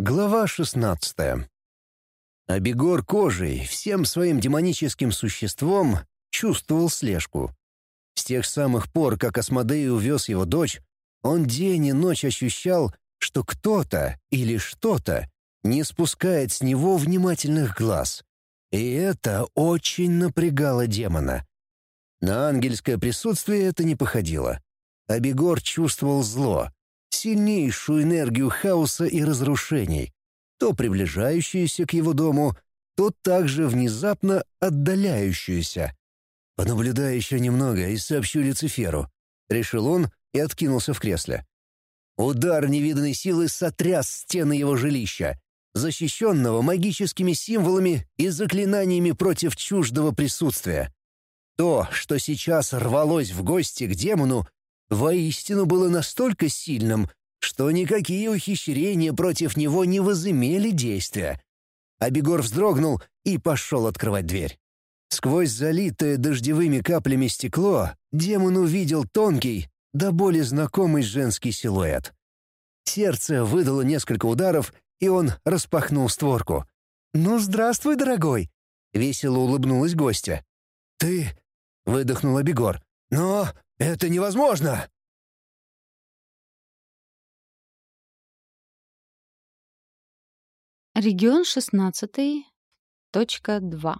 Глава 16. Абегор кожей, всем своим демоническим существом, чувствовал слежку. С тех самых пор, как Асмодей увез его дочь, он день и ночь ощущал, что кто-то или что-то не спускает с него внимательных глаз. И это очень напрягало демона. На ангельское присутствие это не походило. Абегор чувствовал зло, сильнейшую энергию хаоса и разрушений, то приближающуюся к его дому, то также внезапно отдаляющуюся. «Понаблюдаю еще немного и сообщу Люциферу», — решил он и откинулся в кресле. Удар невиданной силы сотряс стены его жилища, защищенного магическими символами и заклинаниями против чуждого присутствия. То, что сейчас рвалось в гости к демону, воистину было настолько сильным, что никакие ухищрения против него не возымели действия. Абегор вздрогнул и пошел открывать дверь. Сквозь залитое дождевыми каплями стекло демон увидел тонкий, до боли знакомый женский силуэт. Сердце выдало несколько ударов, и он распахнул створку. «Ну, здравствуй, дорогой!» — весело улыбнулась гостья. «Ты...» — выдохнул Абегор. «Но это невозможно!» Регион 16, точка 2.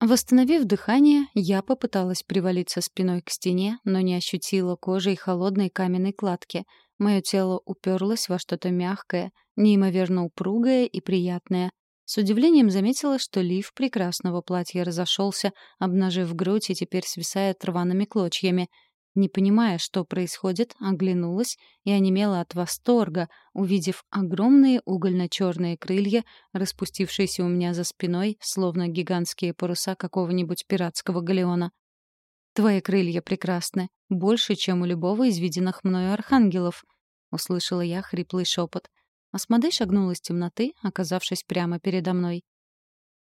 Восстановив дыхание, я попыталась привалиться спиной к стене, но не ощутила кожей холодной каменной кладки. Мое тело уперлось во что-то мягкое, неимоверно упругое и приятное. С удивлением заметила, что лиф прекрасного платья разошелся, обнажив грудь и теперь свисает рваными клочьями. Не понимая, что происходит, оглянулась и онемела от восторга, увидев огромные угольно-черные крылья, распустившиеся у меня за спиной, словно гигантские паруса какого-нибудь пиратского галеона. «Твои крылья прекрасны, больше, чем у любого из виденных мною архангелов», — услышала я хриплый шепот. Асмодей шагнул из темноты, оказавшись прямо передо мной.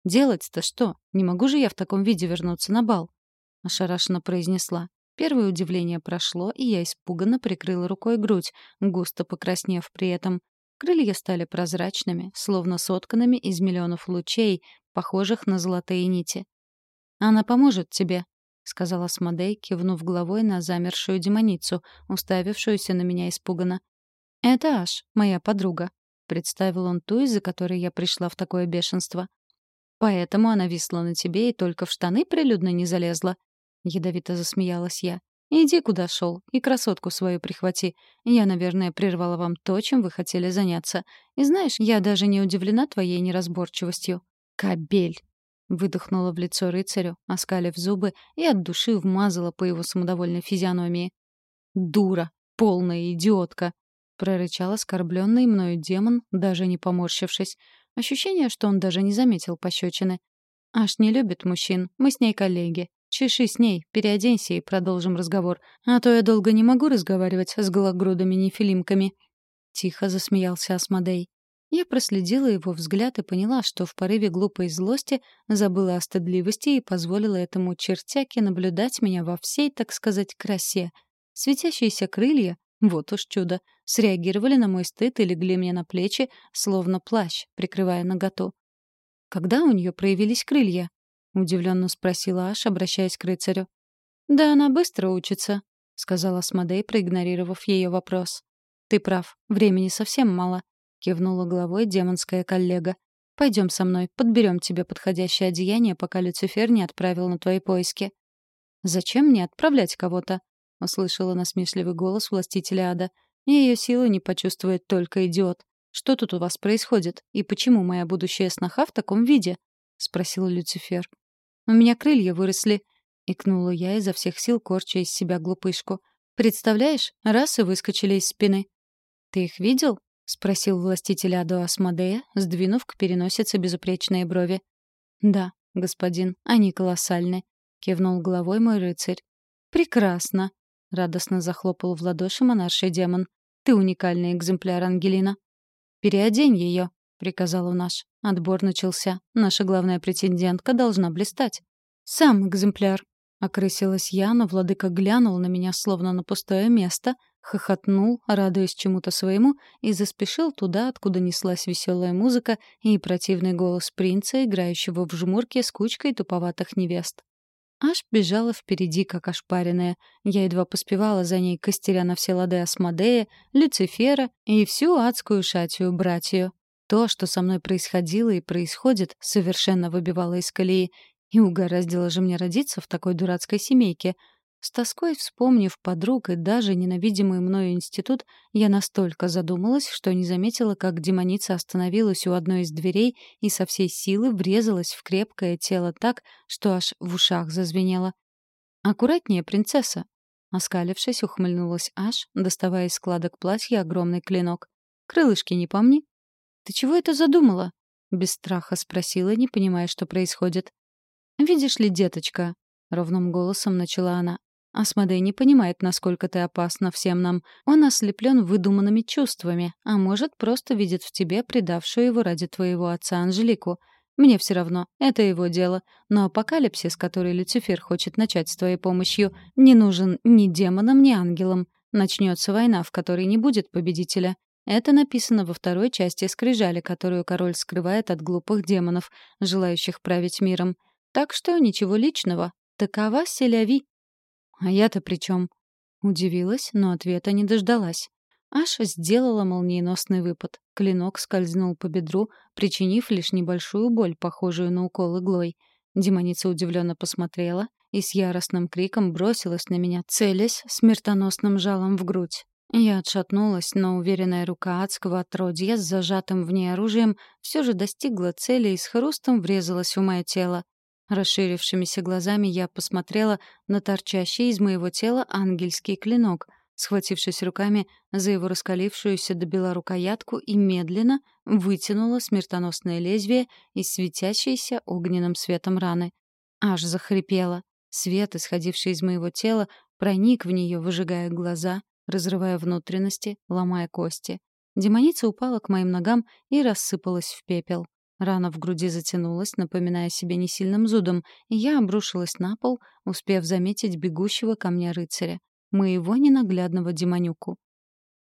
«Делать-то что? Не могу же я в таком виде вернуться на бал?» — ошарашенно произнесла. Первое удивление прошло, и я испуганно прикрыла рукой грудь, густо покраснев при этом. Крылья стали прозрачными, словно сотканными из миллионов лучей, похожих на золотые нити. «Она поможет тебе», — сказала Смодей, кивнув головой на замершую демоницу, уставившуюся на меня испуганно. «Это Аш, моя подруга», — представил он ту, из-за которой я пришла в такое бешенство. «Поэтому она висла на тебе и только в штаны прилюдно не залезла», — ядовито засмеялась я. «Иди, куда шел, и красотку свою прихвати. Я, наверное, прервала вам то, чем вы хотели заняться. И знаешь, я даже не удивлена твоей неразборчивостью. Кабель!» Выдохнула в лицо рыцарю, оскалив зубы, и от души вмазала по его самодовольной физиономии. «Дура! Полная идиотка!» — прорычал оскорбленный мною демон, даже не поморщившись. Ощущение, что он даже не заметил пощечины. «Аж не любит мужчин, мы с ней коллеги. Чеши с ней, переоденься и продолжим разговор, а то я долго не могу разговаривать с гологрудыми нефилимками». Тихо засмеялся Асмодей. Я проследила его взгляд и поняла, что в порыве глупой злости забыла о стыдливости и позволила этому чертяке наблюдать меня во всей, так сказать, красе. Светящиеся крылья, вот уж чудо. Среагировали на мой стыд и легли мне на плечи, словно плащ, прикрывая наготу. «Когда у нее проявились крылья?» — удивленно спросила Аш, обращаясь к рыцарю. «Да она быстро учится», — сказала Смодей, проигнорировав ее вопрос. «Ты прав, времени совсем мало», — кивнула головой демонская коллега. «Пойдем со мной, подберем тебе подходящее одеяние, пока Люцифер не отправил на твои поиски». «Зачем мне отправлять кого-то?» — услышала насмешливый голос властителя ада. «И ее силы не почувствует только идиот. Что тут у вас происходит? И почему моя будущая сноха в таком виде?» — спросил Люцифер. «У меня крылья выросли», — икнула я изо всех сил, корча из себя глупышку. «Представляешь, раз и выскочили из спины». «Ты их видел?» — спросил властитель Адо Асмодея, сдвинув к переносице безупречные брови. «Да, господин, они колоссальны», — кивнул головой мой рыцарь. «Прекрасно», — радостно захлопал в ладоши монарший демон. «Ты уникальный экземпляр, Ангелина». «Переодень ее», — приказал он наш. Отбор начался. Наша главная претендентка должна блистать. «Сам экземпляр», — окрысилась я, но владыка глянул на меня словно на пустое место, хохотнул, радуясь чему-то своему, и заспешил туда, откуда неслась веселая музыка и противный голос принца, играющего в жмурке с кучкой туповатых невест. Аж бежала впереди, как ошпаренная. Я едва поспевала за ней, костеря на все лады Асмодея, Люцифера и всю адскую шатию братью. То, что со мной происходило и происходит, совершенно выбивало из колеи. И угораздило же мне родиться в такой дурацкой семейке — с тоской вспомнив подруг и даже ненавидимый мною институт, я настолько задумалась, что не заметила, как демоница остановилась у одной из дверей и со всей силы врезалась в крепкое тело так, что аж в ушах зазвенело. «Аккуратнее, принцесса!» Оскалившись, ухмыльнулась Аш, доставая из складок платья огромный клинок. «Крылышки не помни?» «Ты чего это задумала?» Без страха спросила, не понимая, что происходит. «Видишь ли, деточка?» — ровным голосом начала она. Асмодей не понимает, насколько ты опасна всем нам. Он ослеплен выдуманными чувствами, а может, просто видит в тебе предавшую его ради твоего отца Анжелику. Мне все равно, это его дело. Но апокалипсис, который Люцифер хочет начать с твоей помощью, не нужен ни демонам, ни ангелам. Начнется война, в которой не будет победителя. Это написано во второй части скрижали, которую король скрывает от глупых демонов, желающих править миром. Так что ничего личного. Такова селяви. «А я-то при чем?» Удивилась, но ответа не дождалась. Аша сделала молниеносный выпад. Клинок скользнул по бедру, причинив лишь небольшую боль, похожую на укол иглой. Демоница удивленно посмотрела и с яростным криком бросилась на меня, целясь смертоносным жалом в грудь. Я отшатнулась, но уверенная рука адского отродья с зажатым в ней оружием все же достигла цели и с хрустом врезалась в мое тело. Расширившимися глазами я посмотрела на торчащий из моего тела ангельский клинок, схватившись руками за его раскалившуюся до бела рукоятку и медленно вытянула смертоносное лезвие из светящейся огненным светом раны. Аж захрипела. Свет, исходивший из моего тела, проник в нее, выжигая глаза, разрывая внутренности, ломая кости. Демоница упала к моим ногам и рассыпалась в пепел. Рана в груди затянулась, напоминая себе несильным зудом, и я обрушилась на пол, успев заметить бегущего ко мне рыцаря, моего ненаглядного демонюку.